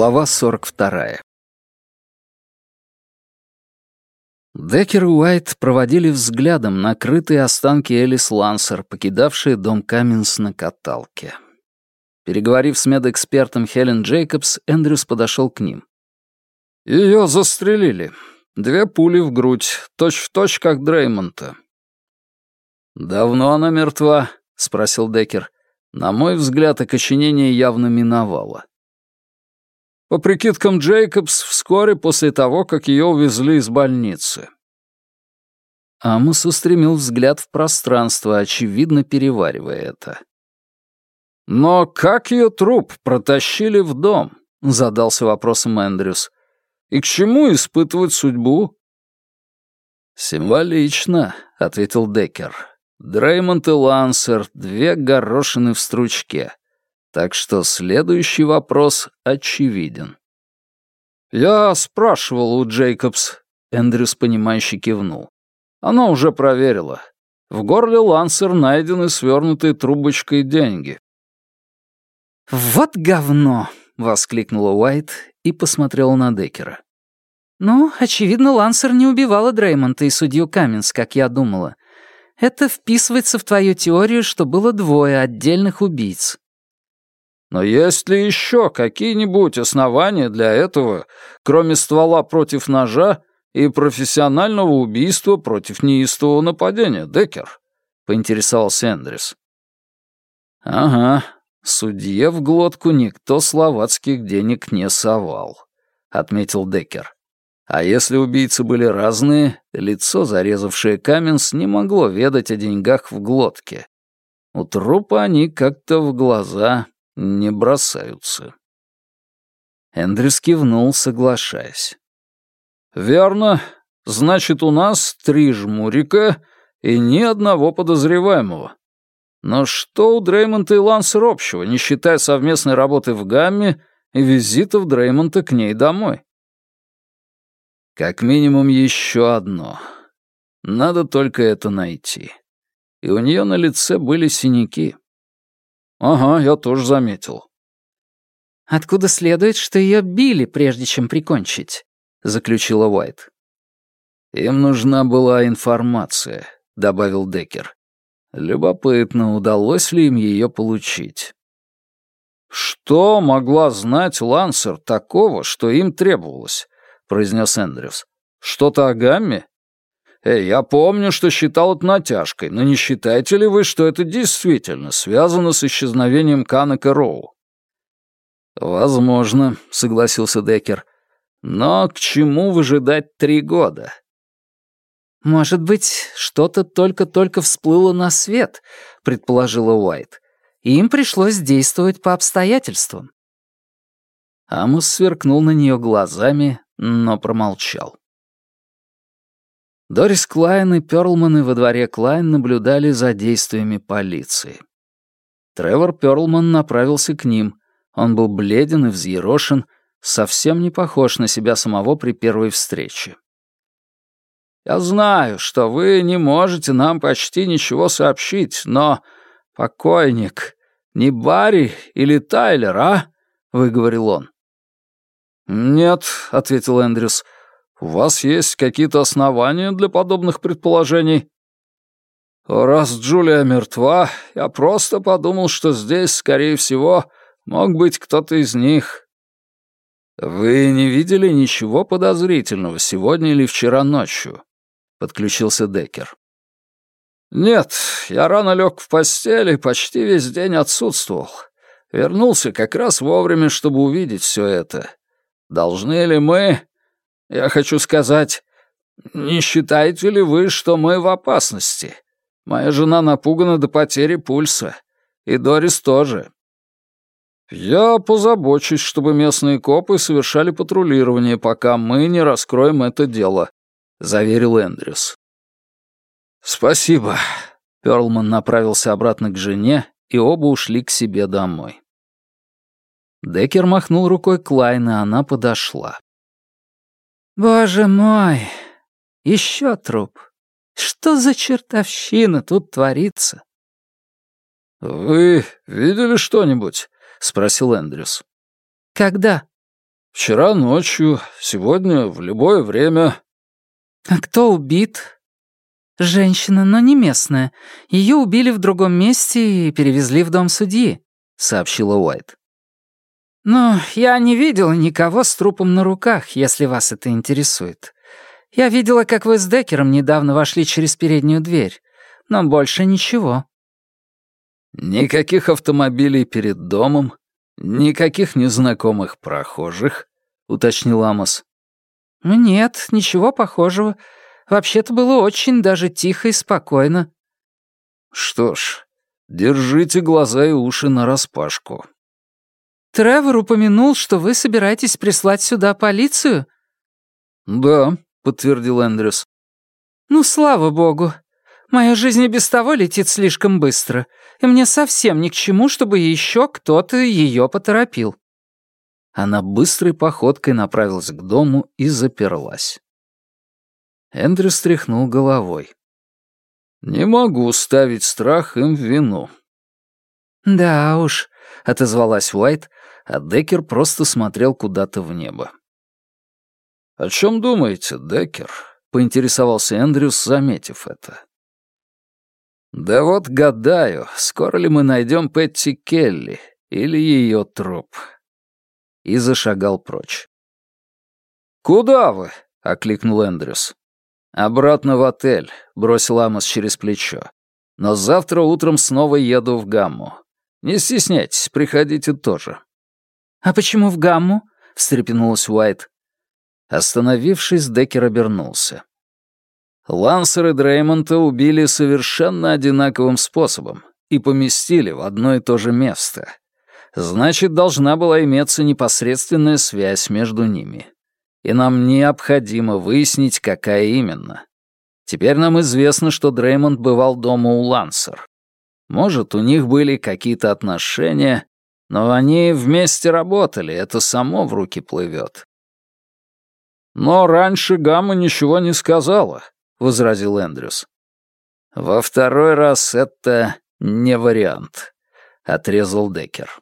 Глава 42. Деккер и Уайт проводили взглядом накрытые останки Элис Лансер, покидавшие дом Каминс на каталке. Переговорив с медэкспертом Хелен Джейкобс, Эндрюс подошел к ним. Ее застрелили. Две пули в грудь, точь-в-точь, точь, как Дреймонта. «Давно она мертва?» — спросил Деккер. На мой взгляд, окоченение явно миновало. По прикидкам Джейкобс, вскоре после того, как ее увезли из больницы. Амос устремил взгляд в пространство, очевидно переваривая это. «Но как ее труп протащили в дом?» — задался вопросом Эндрюс. «И к чему испытывать судьбу?» «Символично», — ответил Деккер. «Дреймонд и Лансер — две горошины в стручке. Так что следующий вопрос очевиден. «Я спрашивал у Джейкобс», — Эндрюс, понимающе кивнул. «Она уже проверила. В горле Лансер найдены свернутые трубочкой деньги». «Вот говно!» — воскликнула Уайт и посмотрела на Деккера. «Ну, очевидно, Лансер не убивала Дреймонта и судью Каменс, как я думала. Это вписывается в твою теорию, что было двое отдельных убийц. Но есть ли еще какие-нибудь основания для этого, кроме ствола против ножа и профессионального убийства против неистового нападения, Деккер? поинтересовался Эндрюс. Ага, судье в глотку никто словацких денег не совал, отметил Деккер. А если убийцы были разные, лицо, зарезавшее Каменс, не могло ведать о деньгах в глотке. У трупа они как-то в глаза не бросаются. Эндрюс кивнул, соглашаясь. «Верно. Значит, у нас три жмурика и ни одного подозреваемого. Но что у Дреймонта и Лансер общего, не считая совместной работы в Гамме и визитов Дреймонта к ней домой?» «Как минимум еще одно. Надо только это найти. И у нее на лице были синяки. «Ага, я тоже заметил». «Откуда следует, что ее били, прежде чем прикончить?» — заключила Уайт. «Им нужна была информация», — добавил Деккер. «Любопытно, удалось ли им ее получить». «Что могла знать Лансер такого, что им требовалось?» — произнес Эндрюс. «Что-то о гамме?» Эй, я помню, что считал это натяжкой, но не считаете ли вы, что это действительно связано с исчезновением Канека Роу?» «Возможно», — согласился Деккер. «Но к чему выжидать три года?» «Может быть, что-то только-только всплыло на свет», — предположила Уайт. «Им пришлось действовать по обстоятельствам». Амус сверкнул на нее глазами, но промолчал. Дорис Клайн и Перлманы во дворе Клайн наблюдали за действиями полиции. Тревор Перлман направился к ним. Он был бледен и взъерошен, совсем не похож на себя самого при первой встрече. «Я знаю, что вы не можете нам почти ничего сообщить, но, покойник, не Барри или Тайлер, а?» — выговорил он. «Нет», — ответил Эндрюс, — у вас есть какие-то основания для подобных предположений? Раз Джулия мертва, я просто подумал, что здесь, скорее всего, мог быть кто-то из них. Вы не видели ничего подозрительного сегодня или вчера ночью? Подключился Деккер. Нет, я рано лег в постель и почти весь день отсутствовал. Вернулся как раз вовремя, чтобы увидеть все это. Должны ли мы я хочу сказать, не считаете ли вы, что мы в опасности? Моя жена напугана до потери пульса. И Дорис тоже. Я позабочусь, чтобы местные копы совершали патрулирование, пока мы не раскроем это дело, заверил Эндрюс. Спасибо. Перлман направился обратно к жене, и оба ушли к себе домой. Деккер махнул рукой Клайн, и она подошла. «Боже мой! Еще труп! Что за чертовщина тут творится?» «Вы видели что-нибудь?» — спросил Эндрюс. «Когда?» Вчера ночью, сегодня в любое время». «А кто убит?» «Женщина, но не местная. Ее убили в другом месте и перевезли в дом судьи», — сообщила Уайт. «Ну, я не видела никого с трупом на руках, если вас это интересует. Я видела, как вы с Деккером недавно вошли через переднюю дверь, но больше ничего». «Никаких автомобилей перед домом, никаких незнакомых прохожих», — уточнил Амос. «Нет, ничего похожего. Вообще-то было очень даже тихо и спокойно». «Что ж, держите глаза и уши нараспашку». «Тревор упомянул, что вы собираетесь прислать сюда полицию?» «Да», — подтвердил Эндрюс. «Ну, слава богу. Моя жизнь и без того летит слишком быстро, и мне совсем ни к чему, чтобы еще кто-то ее поторопил». Она быстрой походкой направилась к дому и заперлась. Эндрю стряхнул головой. «Не могу ставить страх им в вину». «Да уж», — отозвалась Уайт, а Деккер просто смотрел куда-то в небо. «О чем думаете, Деккер?» — поинтересовался Эндрюс, заметив это. «Да вот гадаю, скоро ли мы найдем Петти Келли или ее труп». И зашагал прочь. «Куда вы?» — окликнул Эндрюс. «Обратно в отель», — бросил Амос через плечо. «Но завтра утром снова еду в Гамму. Не стесняйтесь, приходите тоже». «А почему в Гамму?» — встрепенулась Уайт. Остановившись, Деккер обернулся. Лансер и Дреймонта убили совершенно одинаковым способом и поместили в одно и то же место. Значит, должна была иметься непосредственная связь между ними и нам необходимо выяснить, какая именно. Теперь нам известно, что Дреймонд бывал дома у Лансер. Может, у них были какие-то отношения, но они вместе работали, это само в руки плывет. «Но раньше Гамма ничего не сказала», — возразил Эндрюс. «Во второй раз это не вариант», — отрезал Деккер.